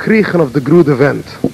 kriegen of de groene vent.